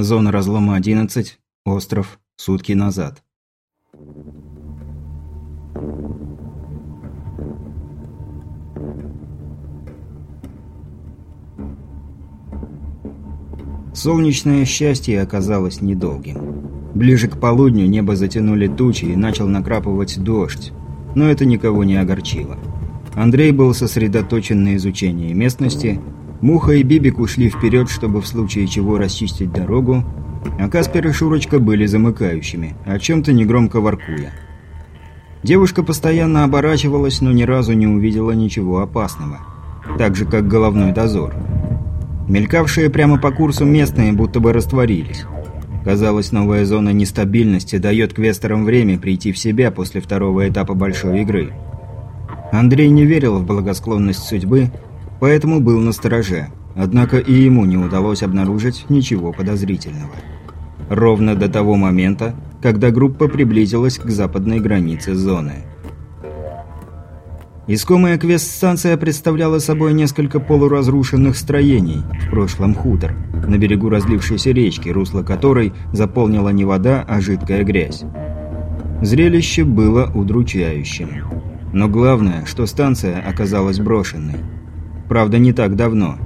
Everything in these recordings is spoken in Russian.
Зона разлома 11. Остров. Сутки назад. Солнечное счастье оказалось недолгим. Ближе к полудню небо затянули тучи и начал накрапывать дождь, но это никого не огорчило. Андрей был сосредоточен на изучении местности, Муха и Бибик ушли вперед, чтобы в случае чего расчистить дорогу, а Каспер и Шурочка были замыкающими, о чем-то негромко воркуя. Девушка постоянно оборачивалась, но ни разу не увидела ничего опасного. Так же, как головной дозор. Мелькавшие прямо по курсу местные будто бы растворились. Казалось, новая зона нестабильности дает квестерам время прийти в себя после второго этапа большой игры. Андрей не верил в благосклонность судьбы, поэтому был настороже. Однако и ему не удалось обнаружить ничего подозрительного. Ровно до того момента, когда группа приблизилась к западной границе зоны. Искомая квест-станция представляла собой несколько полуразрушенных строений, в прошлом хутор, на берегу разлившейся речки, русло которой заполнила не вода, а жидкая грязь. Зрелище было удручающим. Но главное, что станция оказалась брошенной. Правда, не так давно.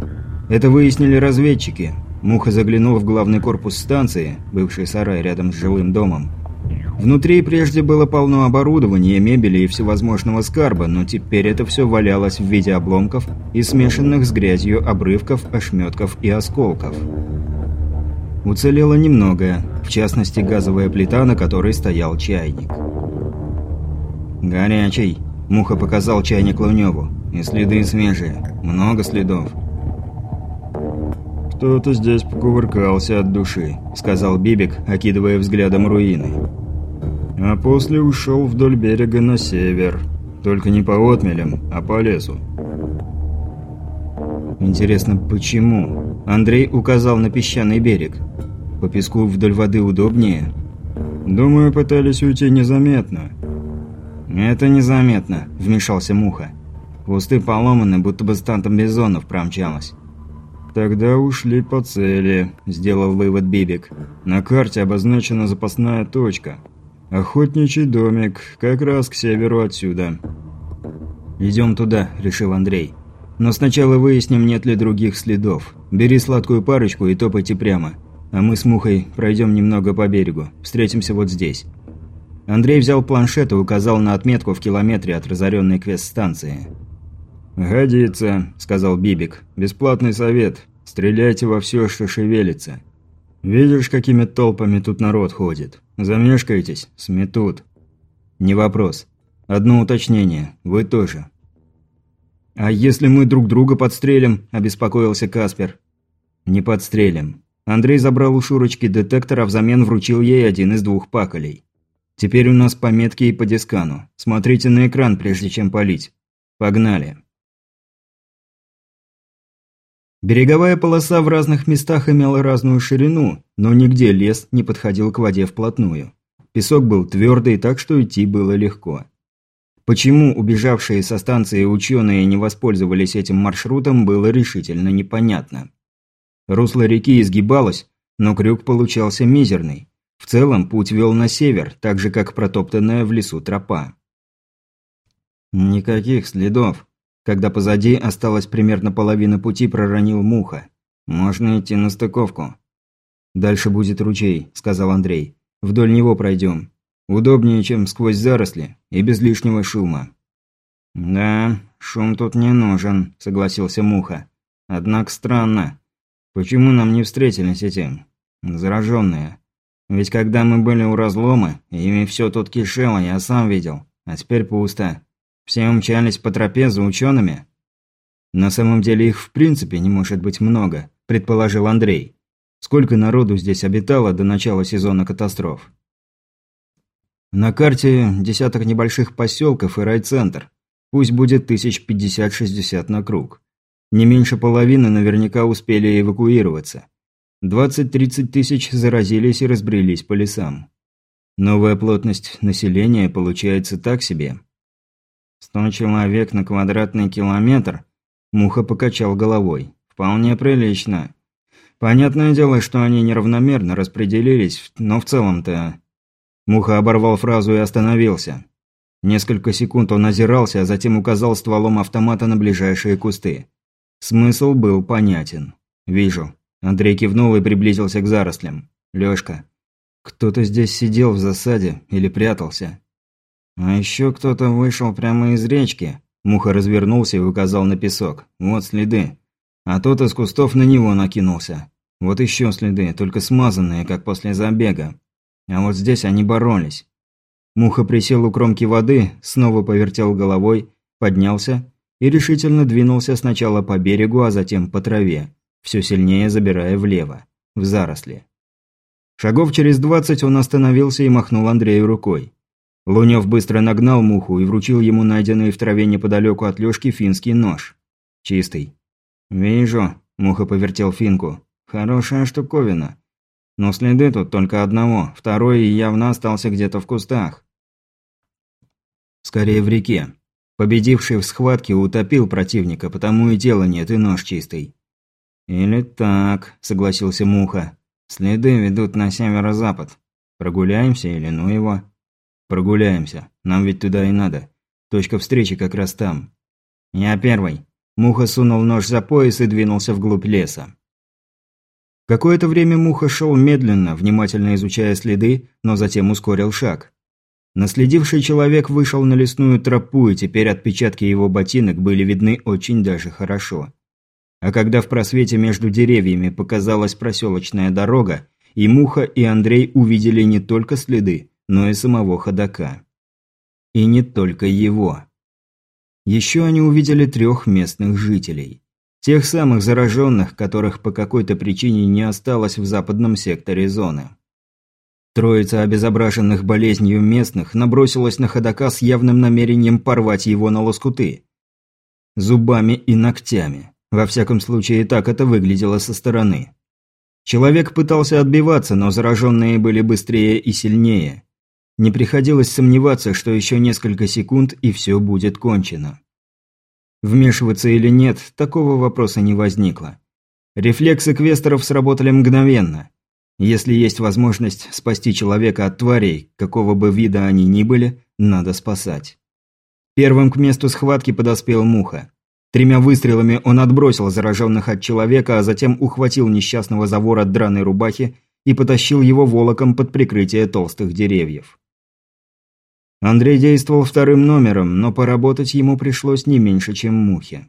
Это выяснили разведчики. Муха заглянул в главный корпус станции, бывший сарай рядом с жилым домом, Внутри прежде было полно оборудования, мебели и всевозможного скарба, но теперь это все валялось в виде обломков и смешанных с грязью обрывков, ошметков и осколков. Уцелело немногое, в частности газовая плита, на которой стоял чайник. «Горячий», – Муха показал чайник Луневу. «И следы свежие. Много следов». «Кто-то здесь покувыркался от души», – сказал Бибик, окидывая взглядом руины. А после ушел вдоль берега на север. Только не по отмелям, а по лесу. Интересно, почему? Андрей указал на песчаный берег. По песку вдоль воды удобнее? Думаю, пытались уйти незаметно. Это незаметно, вмешался Муха. Кусты поломаны, будто бы стантом бизонов промчалась. «Тогда ушли по цели», – сделал вывод Бибик. «На карте обозначена запасная точка. «Охотничий домик, как раз к северу отсюда». «Идем туда», – решил Андрей. «Но сначала выясним, нет ли других следов. Бери сладкую парочку и топайте прямо. А мы с Мухой пройдем немного по берегу. Встретимся вот здесь». Андрей взял планшет и указал на отметку в километре от разоренной квест-станции. «Годится», – сказал Бибик. «Бесплатный совет. Стреляйте во все, что шевелится. Видишь, какими толпами тут народ ходит? Замешкаетесь? Сметут. Не вопрос. Одно уточнение. Вы тоже. А если мы друг друга подстрелим? Обеспокоился Каспер. Не подстрелим. Андрей забрал у Шурочки детектор, а взамен вручил ей один из двух паколей. Теперь у нас пометки и по дискану. Смотрите на экран, прежде чем палить. Погнали. Береговая полоса в разных местах имела разную ширину, но нигде лес не подходил к воде вплотную. Песок был твердый, так что идти было легко. Почему убежавшие со станции ученые не воспользовались этим маршрутом, было решительно непонятно. Русло реки изгибалось, но крюк получался мизерный. В целом путь вел на север, так же как протоптанная в лесу тропа. Никаких следов, когда позади осталась примерно половина пути, проронил Муха. «Можно идти на стыковку». «Дальше будет ручей», – сказал Андрей. «Вдоль него пройдем. Удобнее, чем сквозь заросли и без лишнего шума». «Да, шум тут не нужен», – согласился Муха. «Однако странно. Почему нам не встретились эти... зараженные? Ведь когда мы были у разлома, ими все тут кишело, я сам видел. А теперь пусто. Все умчались по тропе за учеными? На самом деле их в принципе не может быть много, предположил Андрей. Сколько народу здесь обитало до начала сезона катастроф? На карте десяток небольших поселков и райцентр. Пусть будет тысяч пятьдесят-шестьдесят на круг. Не меньше половины наверняка успели эвакуироваться. Двадцать-тридцать тысяч заразились и разбрелись по лесам. Новая плотность населения получается так себе. Сто человек на квадратный километр? Муха покачал головой. Вполне прилично. Понятное дело, что они неравномерно распределились, но в целом-то... Муха оборвал фразу и остановился. Несколько секунд он озирался, а затем указал стволом автомата на ближайшие кусты. Смысл был понятен. «Вижу». Андрей кивнул и приблизился к зарослям. «Лёшка, кто-то здесь сидел в засаде или прятался?» «А еще кто-то вышел прямо из речки». Муха развернулся и указал на песок. «Вот следы. А тот из кустов на него накинулся. Вот еще следы, только смазанные, как после забега. А вот здесь они боролись. Муха присел у кромки воды, снова повертел головой, поднялся и решительно двинулся сначала по берегу, а затем по траве, все сильнее забирая влево, в заросли. Шагов через двадцать он остановился и махнул Андрею рукой. Лунев быстро нагнал муху и вручил ему найденный в траве неподалеку от Лёшки финский нож. Чистый. «Вижу», – Муха повертел финку. «Хорошая штуковина. Но следы тут только одного, второй явно остался где-то в кустах. Скорее в реке. Победивший в схватке утопил противника, потому и тела нет, и нож чистый. «Или так», – согласился Муха. «Следы ведут на северо-запад. Прогуляемся или ну его?» «Прогуляемся. Нам ведь туда и надо. Точка встречи как раз там». «Я первый». Муха сунул нож за пояс и двинулся вглубь леса. Какое-то время Муха шел медленно, внимательно изучая следы, но затем ускорил шаг. Наследивший человек вышел на лесную тропу, и теперь отпечатки его ботинок были видны очень даже хорошо. А когда в просвете между деревьями показалась проселочная дорога, и Муха, и Андрей увидели не только следы, но и самого ходока. И не только его. Еще они увидели трех местных жителей. Тех самых зараженных, которых по какой-то причине не осталось в западном секторе зоны. Троица обезображенных болезнью местных набросилась на ходока с явным намерением порвать его на лоскуты. Зубами и ногтями. Во всяком случае, так это выглядело со стороны. Человек пытался отбиваться, но зараженные были быстрее и сильнее. Не приходилось сомневаться, что еще несколько секунд и все будет кончено. Вмешиваться или нет, такого вопроса не возникло. Рефлексы квестеров сработали мгновенно. Если есть возможность спасти человека от тварей, какого бы вида они ни были, надо спасать. Первым к месту схватки подоспел Муха. Тремя выстрелами он отбросил зараженных от человека, а затем ухватил несчастного за ворот драной рубахи и потащил его волоком под прикрытие толстых деревьев. Андрей действовал вторым номером, но поработать ему пришлось не меньше, чем мухе.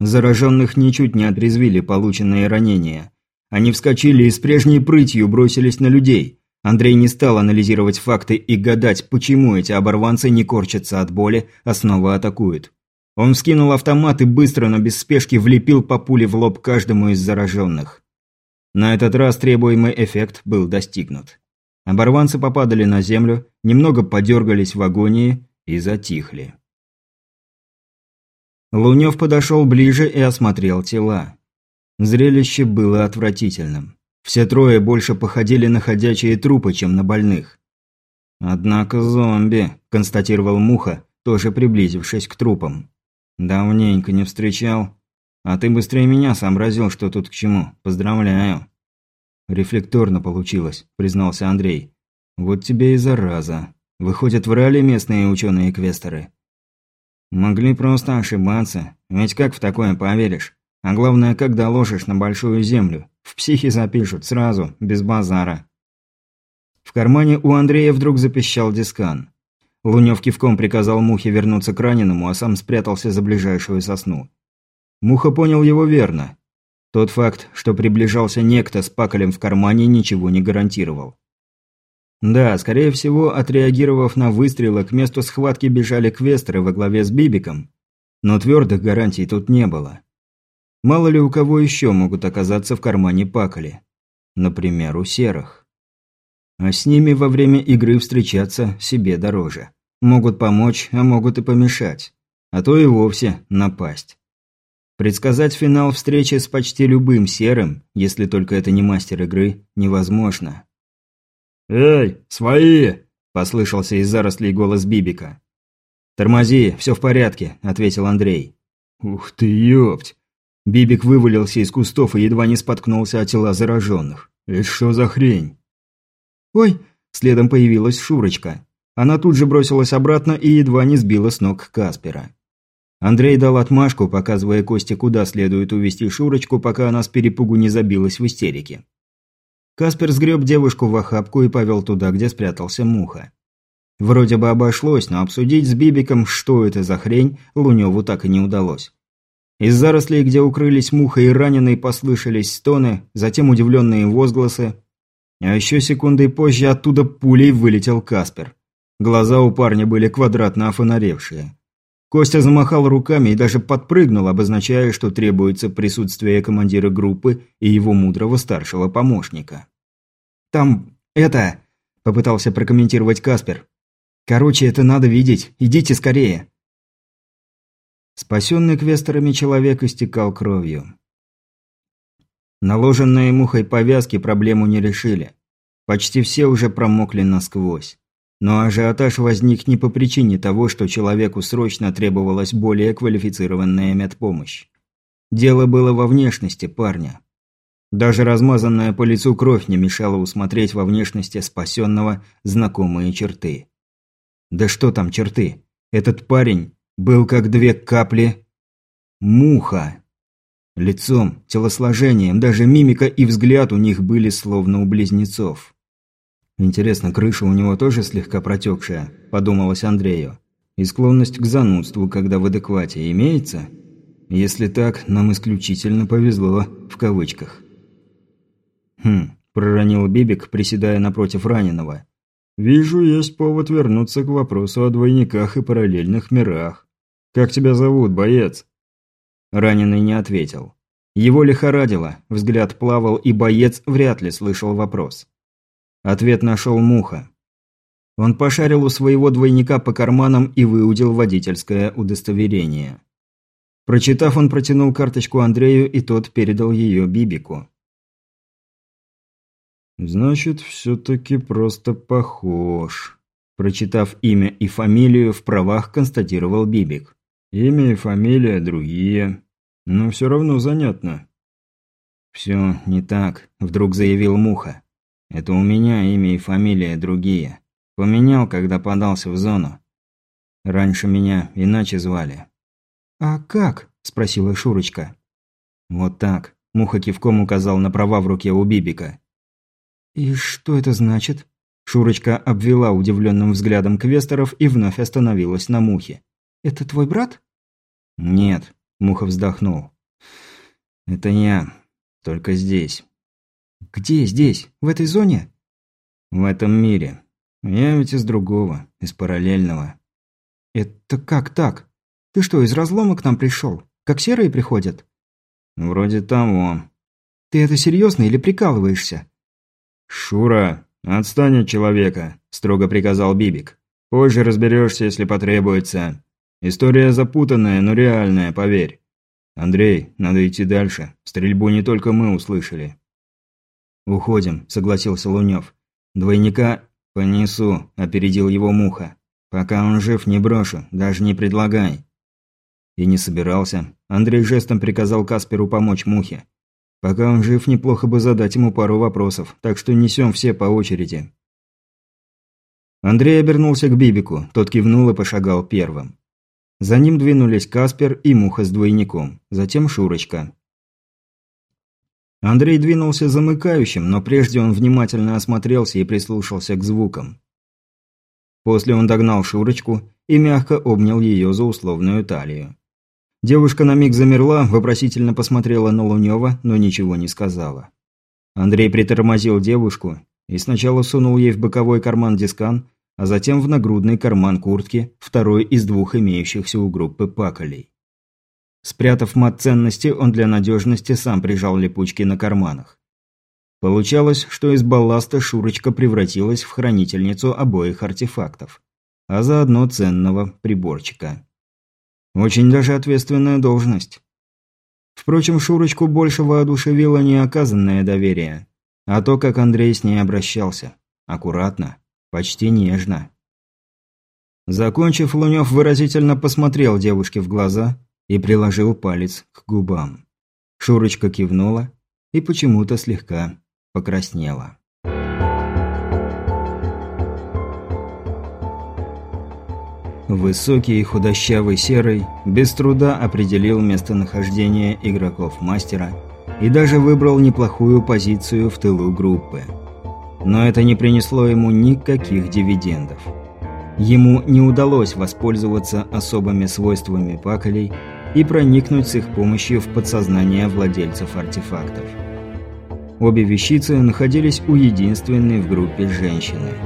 Зараженных ничуть не отрезвили полученные ранения. Они вскочили и с прежней прытью бросились на людей. Андрей не стал анализировать факты и гадать, почему эти оборванцы не корчатся от боли, а снова атакуют. Он вскинул автомат и быстро, но без спешки влепил по пуле в лоб каждому из зараженных. На этот раз требуемый эффект был достигнут. Оборванцы попадали на землю, немного подергались в агонии и затихли. Лунев подошел ближе и осмотрел тела. Зрелище было отвратительным. Все трое больше походили на ходячие трупы, чем на больных. «Однако зомби», – констатировал Муха, тоже приблизившись к трупам. «Давненько не встречал. А ты быстрее меня сообразил, что тут к чему. Поздравляю». «Рефлекторно получилось», – признался Андрей. «Вот тебе и зараза. Выходят, врали местные ученые-квесторы». «Могли просто ошибаться. Ведь как в такое поверишь? А главное, как доложишь на большую землю. В психи запишут сразу, без базара». В кармане у Андрея вдруг запищал дискан. Лунёв кивком приказал Мухе вернуться к раненому, а сам спрятался за ближайшую сосну. Муха понял его верно. Тот факт, что приближался некто с паколем в кармане, ничего не гарантировал. Да, скорее всего, отреагировав на выстрелы, к месту схватки бежали квестеры во главе с Бибиком. Но твердых гарантий тут не было. Мало ли у кого еще могут оказаться в кармане паколи. Например, у серых. А с ними во время игры встречаться себе дороже. Могут помочь, а могут и помешать. А то и вовсе напасть. Предсказать финал встречи с почти любым серым, если только это не мастер игры, невозможно. «Эй, свои!» – послышался из зарослей голос Бибика. «Тормози, все в порядке», – ответил Андрей. «Ух ты, ёпть!» Бибик вывалился из кустов и едва не споткнулся о тела зараженных. «Это что за хрень?» «Ой!» – следом появилась Шурочка. Она тут же бросилась обратно и едва не сбила с ног Каспера. Андрей дал отмашку, показывая Косте, куда следует увести Шурочку, пока она с перепугу не забилась в истерике. Каспер сгреб девушку в охапку и повел туда, где спрятался Муха. Вроде бы обошлось, но обсудить с Бибиком, что это за хрень, Луневу так и не удалось. Из зарослей, где укрылись Муха и раненые, послышались стоны, затем удивленные возгласы. А еще секундой позже оттуда пулей вылетел Каспер. Глаза у парня были квадратно офонаревшие. Костя замахал руками и даже подпрыгнул, обозначая, что требуется присутствие командира группы и его мудрого старшего помощника. «Там... это...» – попытался прокомментировать Каспер. «Короче, это надо видеть. Идите скорее». Спасенный квестерами человек истекал кровью. Наложенные мухой повязки проблему не решили. Почти все уже промокли насквозь. Но ажиотаж возник не по причине того, что человеку срочно требовалась более квалифицированная медпомощь. Дело было во внешности парня. Даже размазанная по лицу кровь не мешала усмотреть во внешности спасенного знакомые черты. Да что там черты? Этот парень был как две капли... Муха. Лицом, телосложением, даже мимика и взгляд у них были словно у близнецов. Интересно, крыша у него тоже слегка протекшая, подумалось Андрею. И склонность к занудству, когда в адеквате, имеется? Если так, нам исключительно повезло, в кавычках. Хм, проронил Бибик, приседая напротив раненого. Вижу, есть повод вернуться к вопросу о двойниках и параллельных мирах. Как тебя зовут, боец? Раненый не ответил. Его лихорадило, взгляд плавал, и боец вряд ли слышал вопрос. Ответ нашел Муха. Он пошарил у своего двойника по карманам и выудил водительское удостоверение. Прочитав, он протянул карточку Андрею, и тот передал ее Бибику. «Значит, все-таки просто похож», – прочитав имя и фамилию, в правах констатировал Бибик. «Имя и фамилия другие, но все равно занятно». «Все не так», – вдруг заявил Муха. Это у меня имя и фамилия другие. Поменял, когда подался в зону. Раньше меня иначе звали. «А как?» – спросила Шурочка. «Вот так», – Муха кивком указал на права в руке у Бибика. «И что это значит?» Шурочка обвела удивленным взглядом квесторов и вновь остановилась на Мухе. «Это твой брат?» «Нет», – Муха вздохнул. «Это я. Только здесь. «Где здесь? В этой зоне?» «В этом мире. Я ведь из другого, из параллельного». «Это как так? Ты что, из разлома к нам пришел? Как серые приходят?» «Вроде того». «Ты это серьезно или прикалываешься?» «Шура, отстань от человека», – строго приказал Бибик. «Позже разберешься, если потребуется. История запутанная, но реальная, поверь. Андрей, надо идти дальше. Стрельбу не только мы услышали. «Уходим», – согласился Лунёв. «Двойника понесу», – опередил его Муха. «Пока он жив, не брошу, даже не предлагай». И не собирался. Андрей жестом приказал Касперу помочь Мухе. Пока он жив, неплохо бы задать ему пару вопросов, так что несем все по очереди. Андрей обернулся к Бибику, тот кивнул и пошагал первым. За ним двинулись Каспер и Муха с двойником, затем Шурочка. Андрей двинулся замыкающим, но прежде он внимательно осмотрелся и прислушался к звукам. После он догнал Шурочку и мягко обнял ее за условную талию. Девушка на миг замерла, вопросительно посмотрела на Лунева, но ничего не сказала. Андрей притормозил девушку и сначала сунул ей в боковой карман дискан, а затем в нагрудный карман куртки, второй из двух имеющихся у группы паколей. Спрятав мат-ценности, он для надежности сам прижал липучки на карманах. Получалось, что из балласта Шурочка превратилась в хранительницу обоих артефактов, а заодно ценного приборчика. Очень даже ответственная должность. Впрочем, Шурочку больше воодушевило не оказанное доверие, а то, как Андрей с ней обращался. Аккуратно, почти нежно. Закончив, Лунёв выразительно посмотрел девушке в глаза и приложил палец к губам. Шурочка кивнула и почему-то слегка покраснела. Высокий и худощавый серый без труда определил местонахождение игроков мастера и даже выбрал неплохую позицию в тылу группы. Но это не принесло ему никаких дивидендов. Ему не удалось воспользоваться особыми свойствами паколей и проникнуть с их помощью в подсознание владельцев артефактов. Обе вещицы находились у единственной в группе женщины –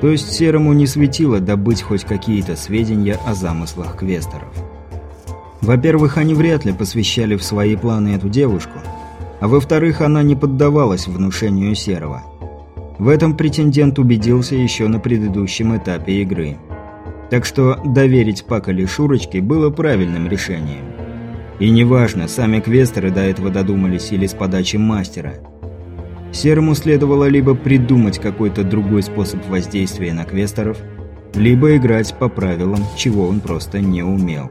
то есть Серому не светило добыть хоть какие-то сведения о замыслах квесторов. Во-первых, они вряд ли посвящали в свои планы эту девушку, а во-вторых, она не поддавалась внушению Серого. В этом претендент убедился еще на предыдущем этапе игры. Так что доверить Пакали Шурочке было правильным решением. И неважно, сами квестеры до этого додумались или с подачи мастера – Серому следовало либо придумать какой-то другой способ воздействия на квесторов, либо играть по правилам, чего он просто не умел.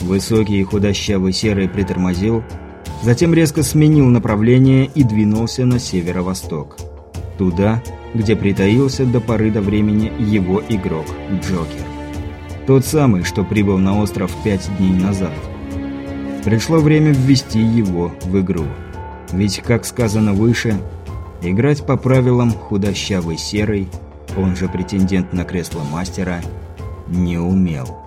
Высокий и худощавый Серый притормозил, затем резко сменил направление и двинулся на северо-восток. Туда, где притаился до поры до времени его игрок Джокер. Тот самый, что прибыл на остров пять дней назад. Пришло время ввести его в игру. Ведь, как сказано выше, играть по правилам худощавый серый, он же претендент на кресло мастера, не умел.